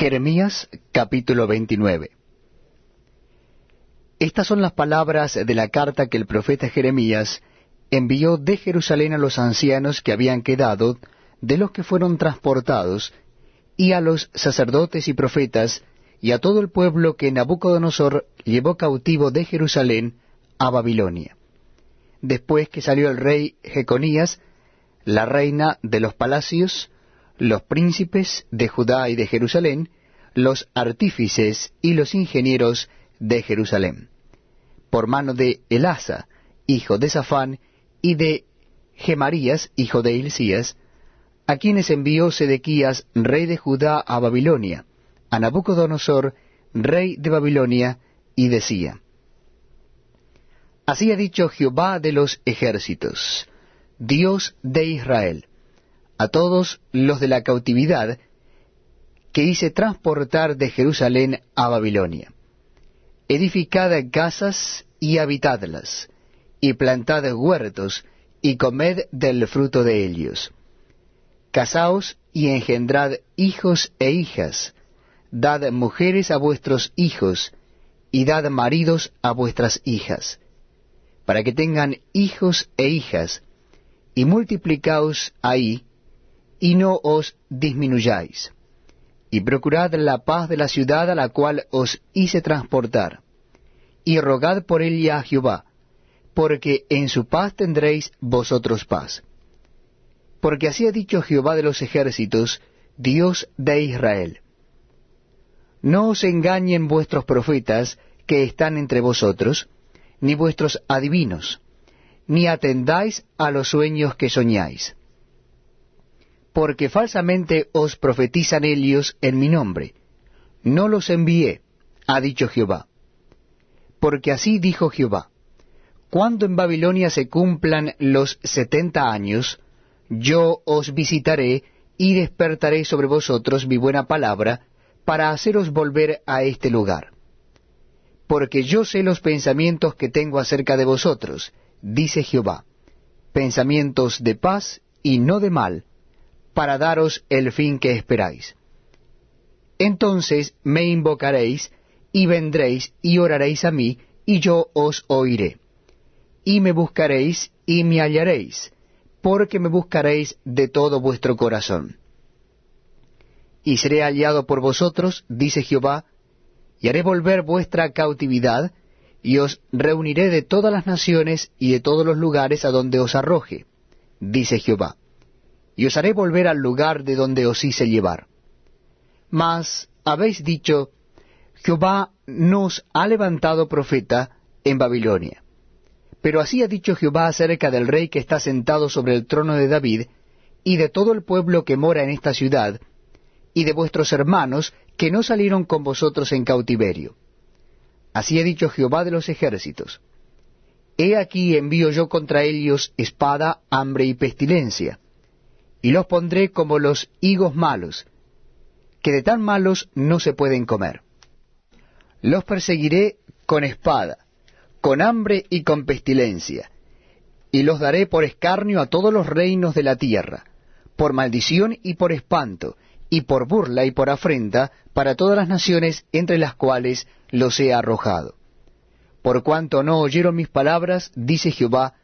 Jeremías capítulo 29 Estas son las palabras de la carta que el profeta Jeremías envió de Jerusalén a los ancianos que habían quedado, de los que fueron transportados, y a los sacerdotes y profetas, y a todo el pueblo que Nabucodonosor llevó cautivo de Jerusalén a Babilonia. Después que salió el rey Jeconías, la reina de los palacios, los príncipes de Judá y de Jerusalén, los artífices y los ingenieros de Jerusalén, por mano de Elasa, hijo de Safán, y de Gemarías, hijo de Hilcías, a quienes envió Sedequías, rey de Judá, a Babilonia, a Nabucodonosor, rey de Babilonia, y decía, Así ha dicho Jehová de los ejércitos, Dios de Israel, a todos los de la cautividad que hice transportar de Jerusalén a Babilonia. Edificad casas y habitadlas, y plantad huertos, y comed del fruto de ellos. Casaos y engendrad hijos e hijas, dad mujeres a vuestros hijos, y dad maridos a vuestras hijas, para que tengan hijos e hijas, y multiplicaos ahí, y no os disminuyáis. Y procurad la paz de la ciudad a la cual os hice transportar, y rogad por ella a Jehová, porque en su paz tendréis vosotros paz. Porque así ha dicho Jehová de los ejércitos, Dios de Israel. No os engañen vuestros profetas que están entre vosotros, ni vuestros adivinos, ni atendáis a los sueños que soñáis porque falsamente os profetizan ellos en mi nombre. No los envié, ha dicho Jehová. Porque así dijo Jehová, cuando en Babilonia se cumplan los setenta años, yo os visitaré y despertaré sobre vosotros mi buena palabra, para haceros volver a este lugar. Porque yo sé los pensamientos que tengo acerca de vosotros, dice Jehová, pensamientos de paz y no de mal, para daros el fin que esperáis. Entonces me invocaréis, y vendréis y oraréis a mí, y yo os oiré. Y me buscaréis, y me hallaréis, porque me buscaréis de todo vuestro corazón. Y seré hallado por vosotros, dice Jehová, y haré volver vuestra cautividad, y os reuniré de todas las naciones y de todos los lugares a donde os arroje, dice Jehová y os haré volver al lugar de donde os hice llevar. Mas habéis dicho, Jehová nos ha levantado profeta en Babilonia. Pero así ha dicho Jehová acerca del rey que está sentado sobre el trono de David, y de todo el pueblo que mora en esta ciudad, y de vuestros hermanos que no salieron con vosotros en cautiverio. Así ha dicho Jehová de los ejércitos. He aquí envío yo contra ellos espada, hambre y pestilencia y los pondré como los higos malos, que de tan malos no se pueden comer. Los perseguiré con espada, con hambre y con pestilencia, y los daré por escarnio a todos los reinos de la tierra, por maldición y por espanto, y por burla y por afrenta para todas las naciones entre las cuales los he arrojado. Por cuanto no oyeron mis palabras, dice Jehová,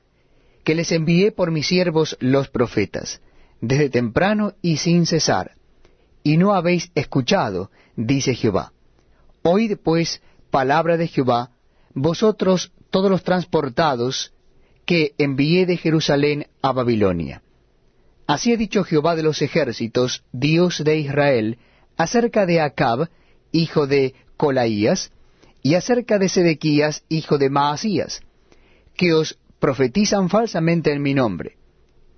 que les envié por mis siervos los profetas, desde temprano y sin cesar, y no habéis escuchado, dice Jehová. Oíd pues palabra de Jehová, vosotros todos los transportados que envié de Jerusalén a Babilonia. Así ha dicho Jehová de los ejércitos, Dios de Israel, acerca de Acab, hijo de Colaías, y acerca de Sedequías, hijo de Maasías, que os profetizan falsamente en mi nombre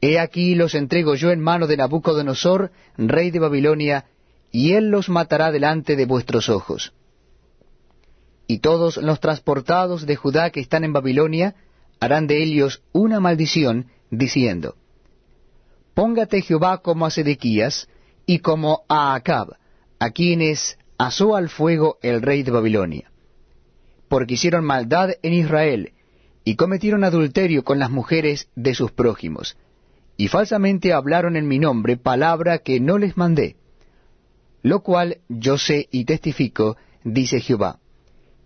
He aquí los entrego yo en mano de Nabucodonosor, rey de Babilonia, y él los matará delante de vuestros ojos. Y todos los transportados de Judá que están en Babilonia harán de ellos una maldición, diciendo, Póngate Jehová como a Sedequías y como a Acab, a quienes asó al fuego el rey de Babilonia. Porque hicieron maldad en Israel, y cometieron adulterio con las mujeres de sus prójimos, y falsamente hablaron en mi nombre palabra que no les mandé. lo cual yo sé y testifico, dice Jehová.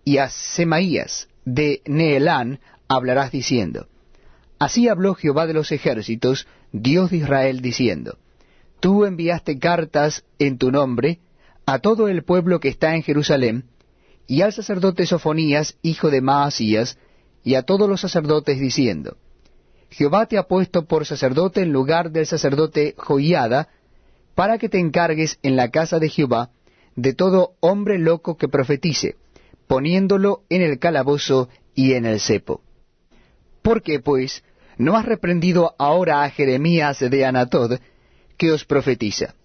Y a Semaías de Neelán hablarás diciendo, Así habló Jehová de los ejércitos, Dios de Israel, diciendo, Tú enviaste cartas en tu nombre a todo el pueblo que está en Jerusalén, y al sacerdote Sofonías, hijo de Maasías, y a todos los sacerdotes, diciendo, Jehová te ha puesto por sacerdote en lugar del sacerdote Joiada, para que te encargues en la casa de Jehová de todo hombre loco que profetice, poniéndolo en el calabozo y en el cepo. ¿Por qué, pues, no has reprendido ahora a Jeremías de Anatod, que os profetiza?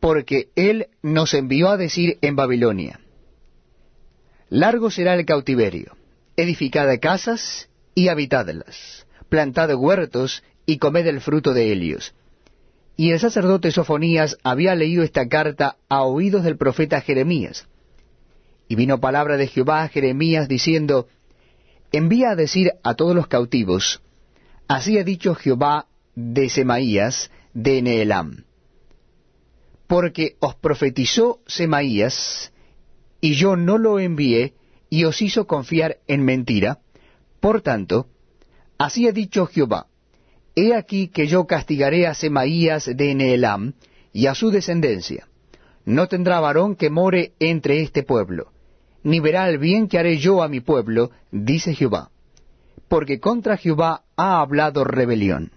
Porque él nos envió a decir en Babilonia, Largo será el cautiverio, edificad casas y habitadlas, plantad huertos y comed el fruto de ellos y el sacerdote Sofonías había leído esta carta a oídos del profeta Jeremías. Y vino palabra de Jehová a Jeremías diciendo, Envía a decir a todos los cautivos, Así ha dicho Jehová de Semaías de Neelam. Porque os profetizó Semaías, y yo no lo envié, y os hizo confiar en mentira. Por tanto, así ha dicho Jehová, He aquí que yo castigaré a Semaías de Neelam y a su descendencia. No tendrá varón que more entre este pueblo, ni verá el bien que haré yo a mi pueblo, dice Jehová, porque contra Jehová ha hablado rebelión.